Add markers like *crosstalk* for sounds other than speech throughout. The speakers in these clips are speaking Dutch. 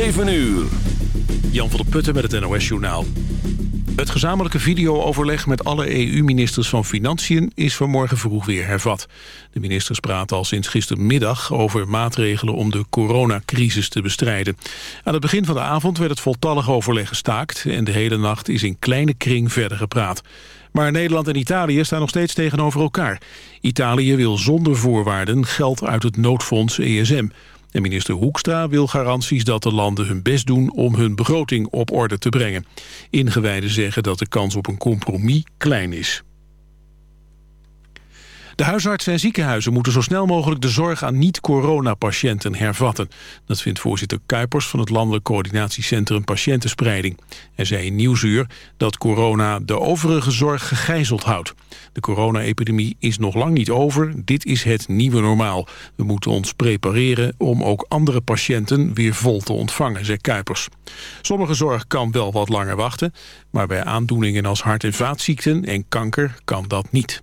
7 uur. Jan van der Putten met het NOS-journaal. Het gezamenlijke videooverleg met alle EU-ministers van Financiën is vanmorgen vroeg weer hervat. De ministers praten al sinds gistermiddag over maatregelen om de coronacrisis te bestrijden. Aan het begin van de avond werd het voltallig overleg gestaakt en de hele nacht is in kleine kring verder gepraat. Maar Nederland en Italië staan nog steeds tegenover elkaar. Italië wil zonder voorwaarden geld uit het noodfonds ESM. En minister Hoekstra wil garanties dat de landen hun best doen om hun begroting op orde te brengen. Ingewijden zeggen dat de kans op een compromis klein is. De huisartsen en ziekenhuizen moeten zo snel mogelijk de zorg aan niet-coronapatiënten hervatten. Dat vindt voorzitter Kuipers van het Landelijk Coördinatiecentrum Patiëntenspreiding. Hij zei in Nieuwsuur dat corona de overige zorg gegijzeld houdt. De corona-epidemie is nog lang niet over. Dit is het nieuwe normaal. We moeten ons prepareren om ook andere patiënten weer vol te ontvangen, zei Kuipers. Sommige zorg kan wel wat langer wachten, maar bij aandoeningen als hart- en vaatziekten en kanker kan dat niet.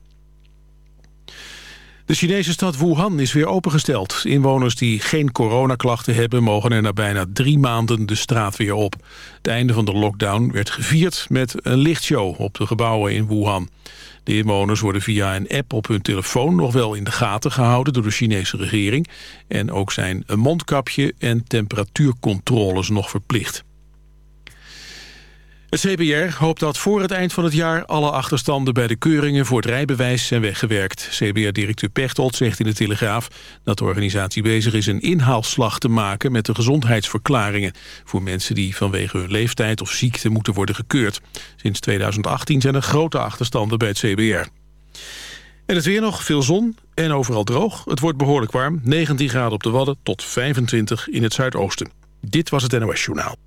De Chinese stad Wuhan is weer opengesteld. Inwoners die geen coronaklachten hebben... mogen er na bijna drie maanden de straat weer op. Het einde van de lockdown werd gevierd met een lichtshow... op de gebouwen in Wuhan. De inwoners worden via een app op hun telefoon... nog wel in de gaten gehouden door de Chinese regering. En ook zijn een mondkapje en temperatuurcontroles nog verplicht. Het CBR hoopt dat voor het eind van het jaar alle achterstanden bij de keuringen voor het rijbewijs zijn weggewerkt. CBR-directeur Pechtold zegt in de Telegraaf dat de organisatie bezig is een inhaalslag te maken met de gezondheidsverklaringen voor mensen die vanwege hun leeftijd of ziekte moeten worden gekeurd. Sinds 2018 zijn er grote achterstanden bij het CBR. En het weer nog, veel zon en overal droog. Het wordt behoorlijk warm, 19 graden op de Wadden tot 25 in het zuidoosten. Dit was het NOS Journaal.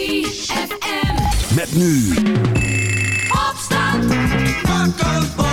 ZFM. Met nu. Opstand. Wakker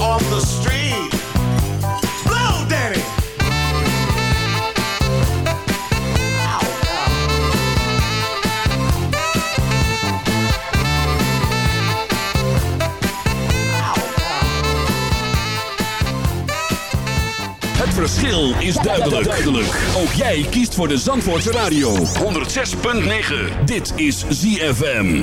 Off the street. Blow Danny! Het verschil is duidelijk. duidelijk. Ook jij kiest voor de Zandvoortse Radio. 106.9. Dit is ZFM.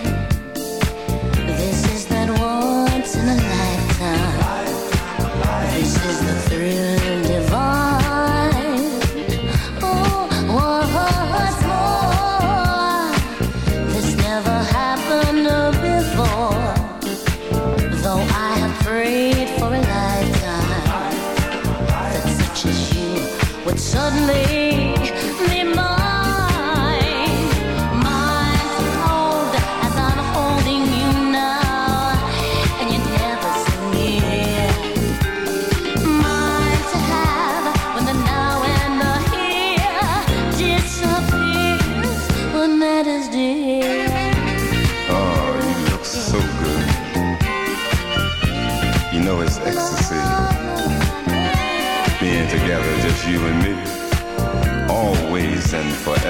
suddenly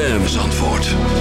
ZFM. Zandvoort.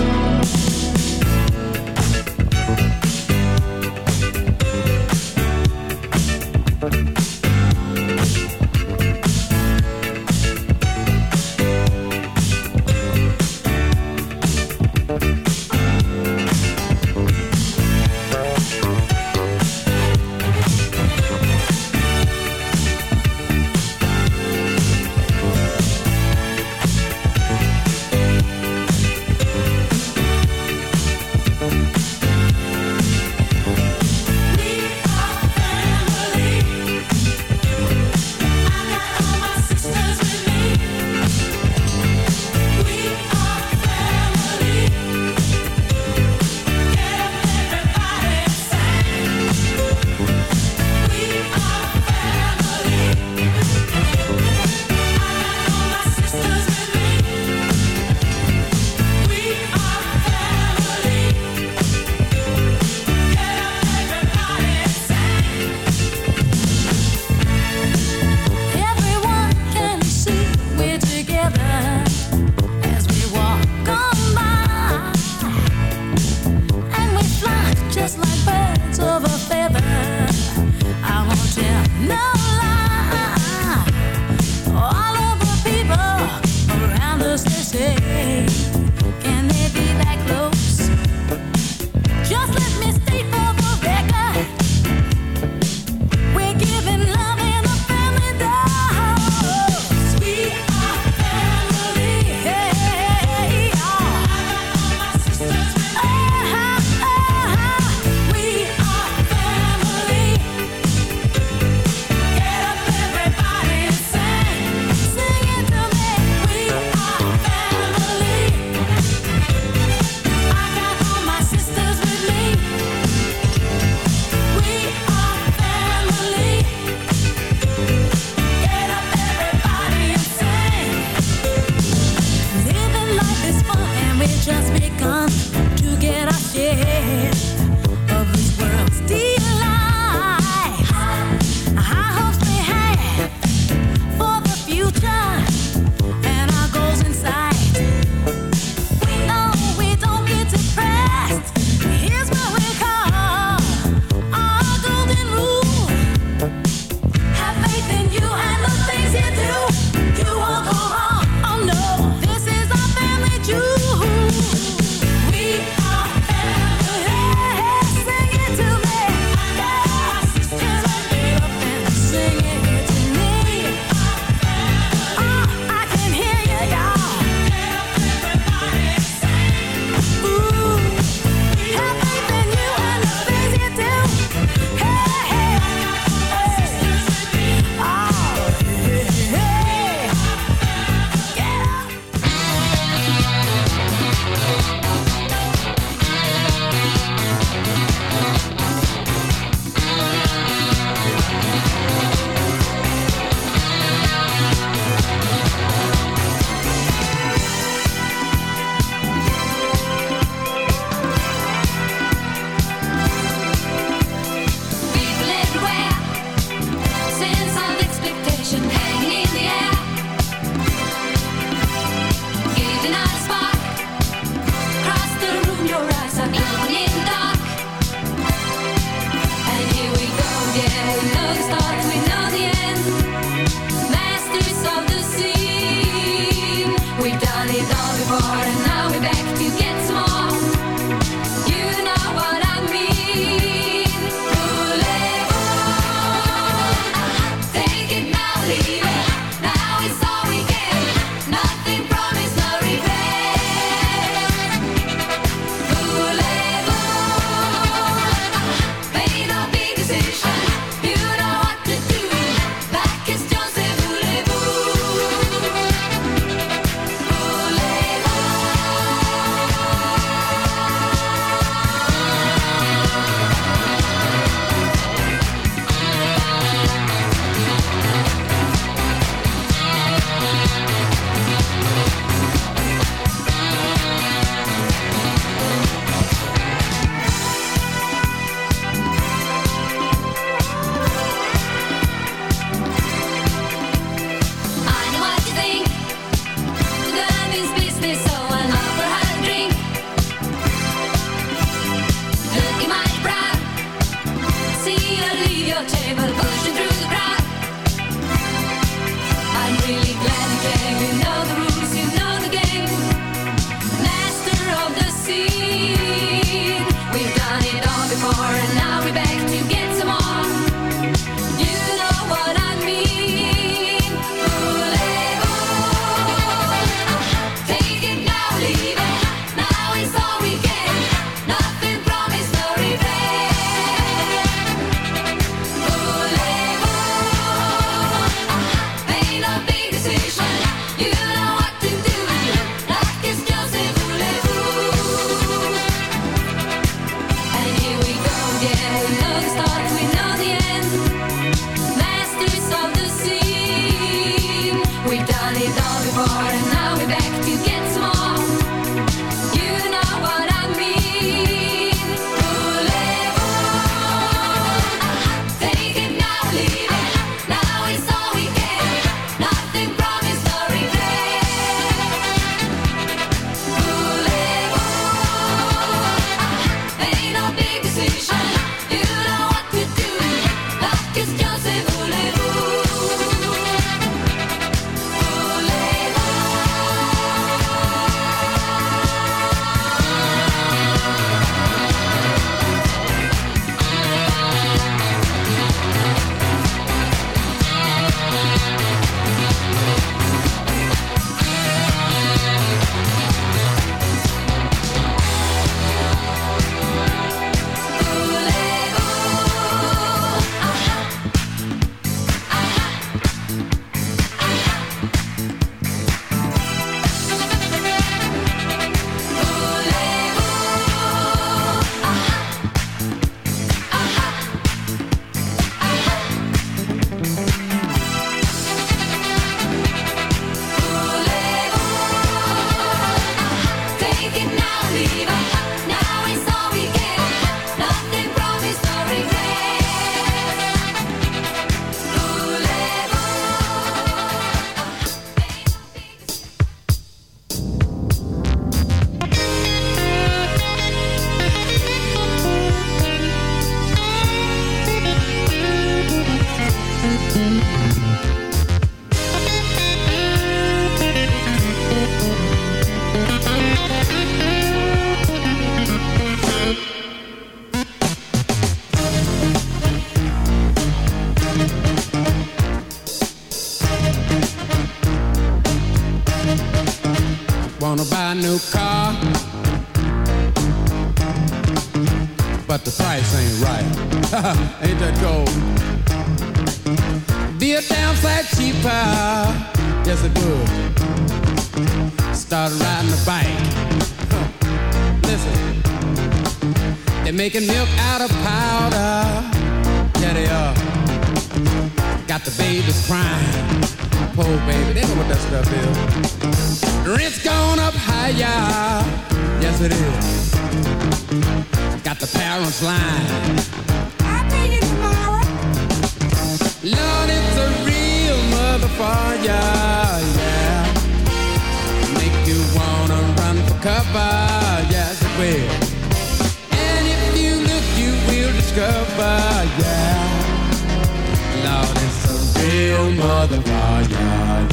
real mother lion.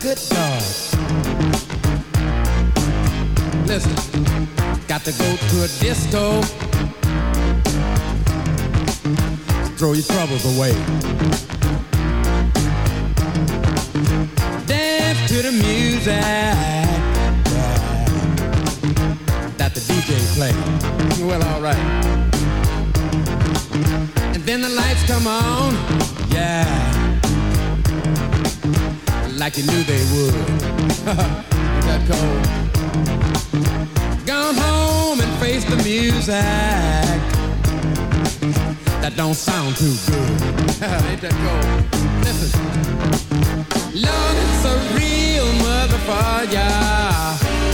Good dog. Listen, got to go to a disco. Throw your troubles away. Dance to the music. play. Well, alright. And then the lights come on. Yeah. Like you knew they would. *laughs* that cold. Gone home and face the music. That don't sound too good. *laughs* Ain't that cold? Listen. Love is a real motherfucker.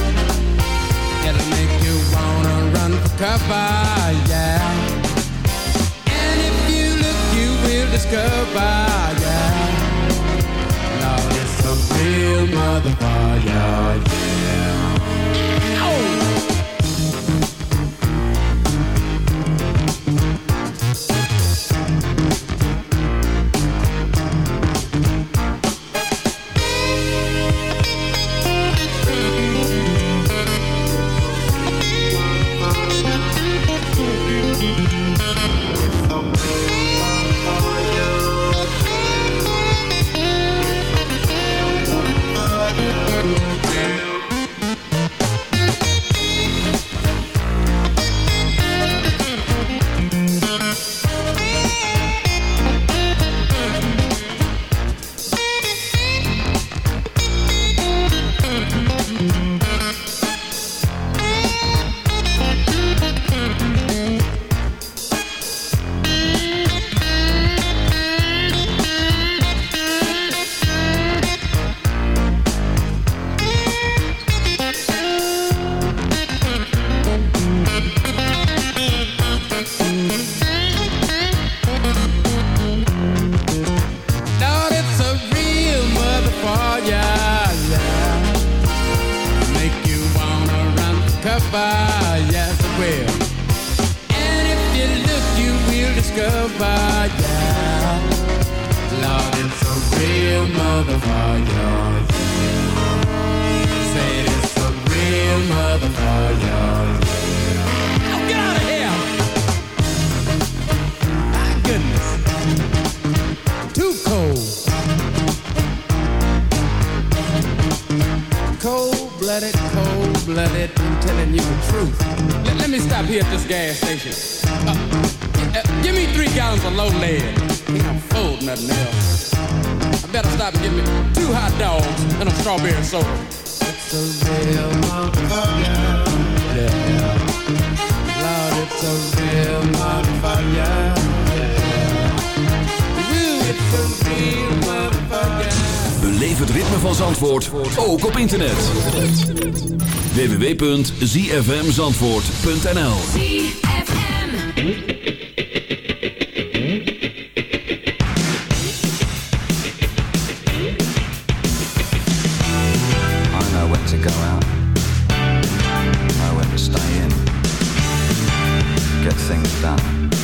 cover, yeah. And if you look, you will discover, yeah. Lord, it's some real motherfucker, yeah. zfmzandvoort.nl I know when to go out. I know when to stay in. Get things done.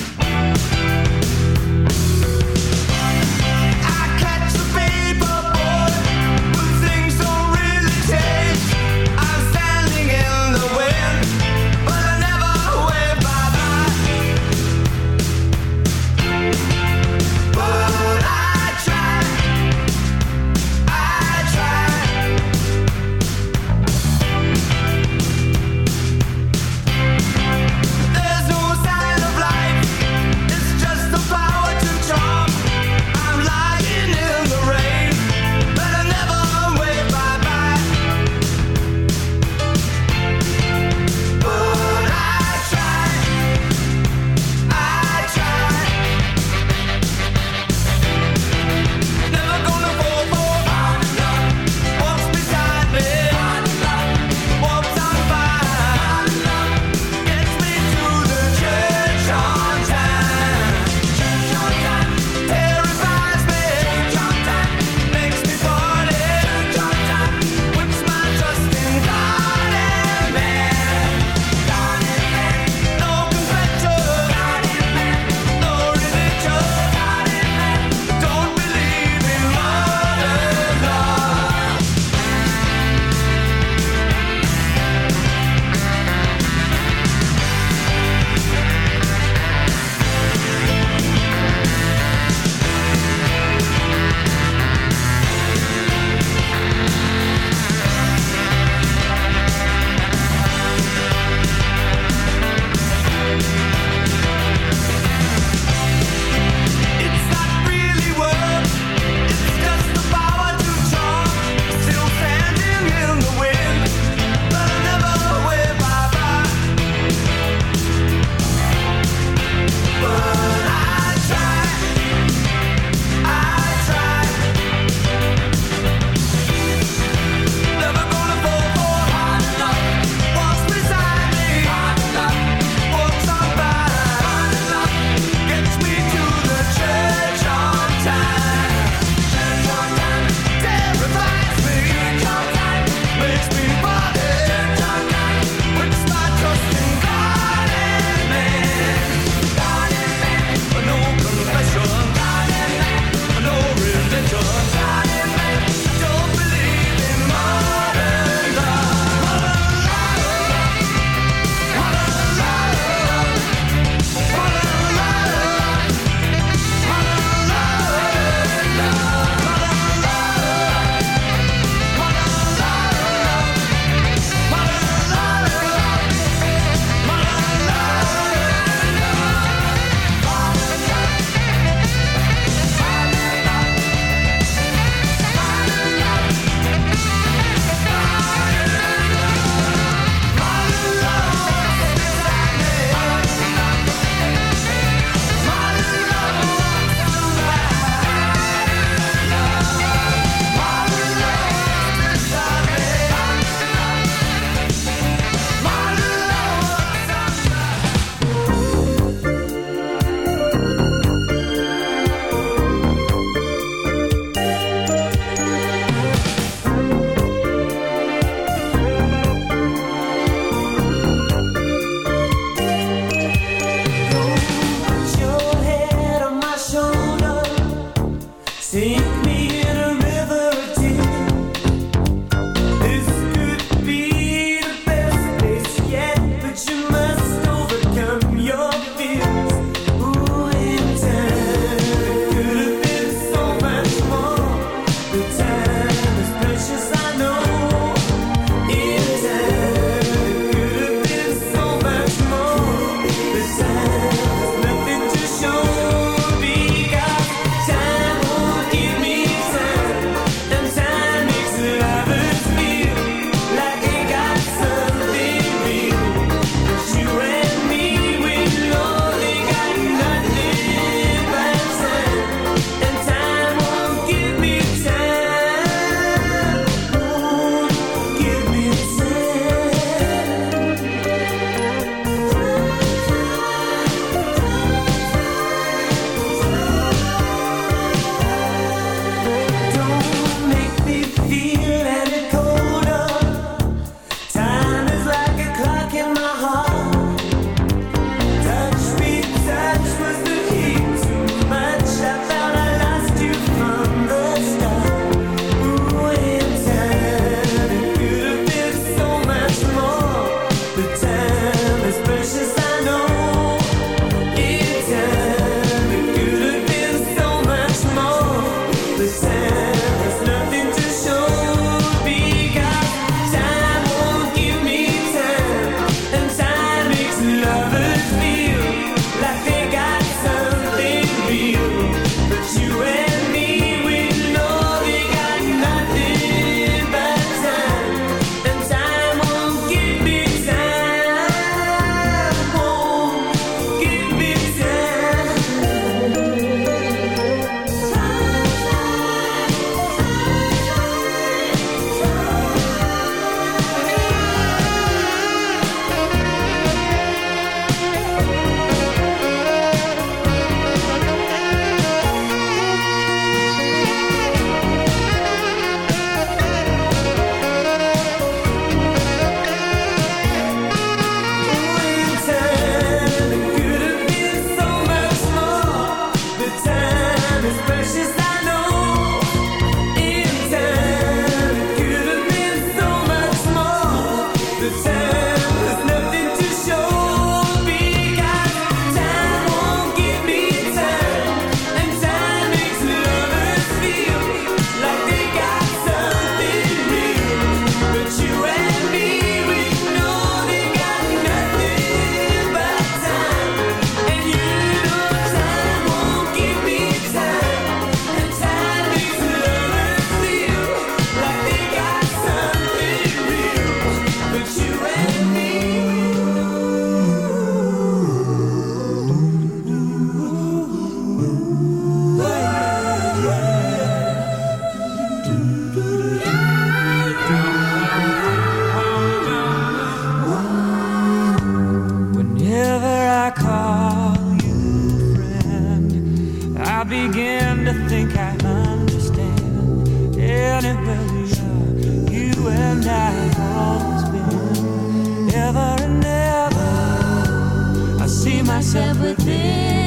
myself with this.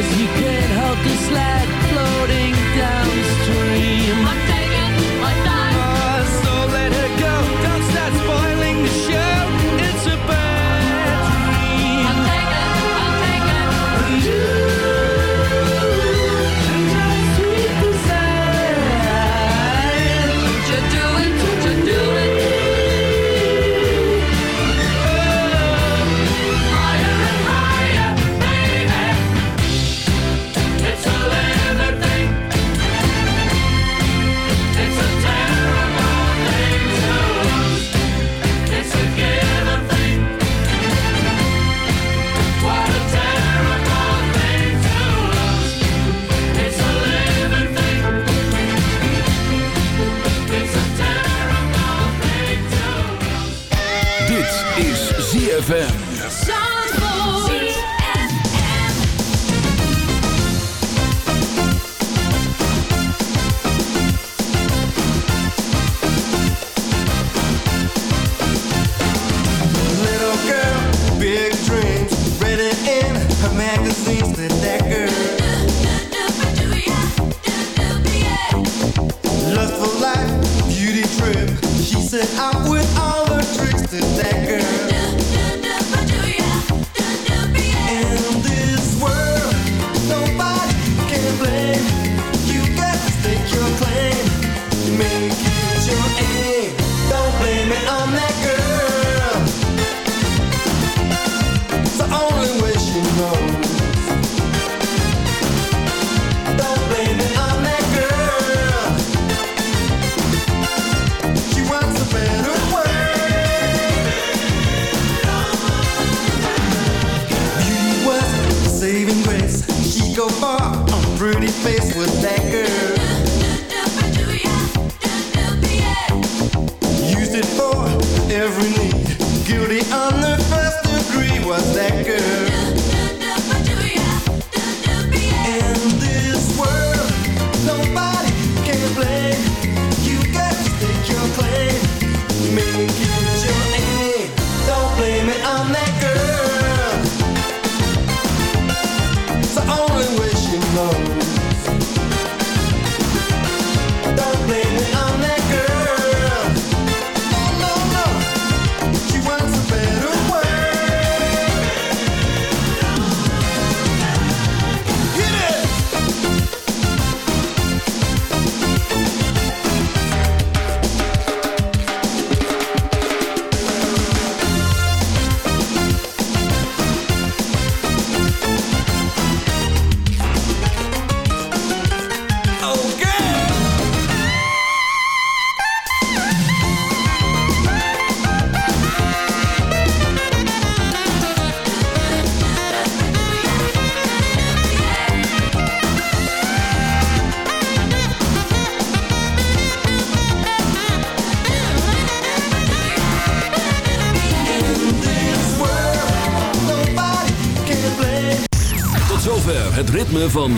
Cause you can't hook the slide face was that girl.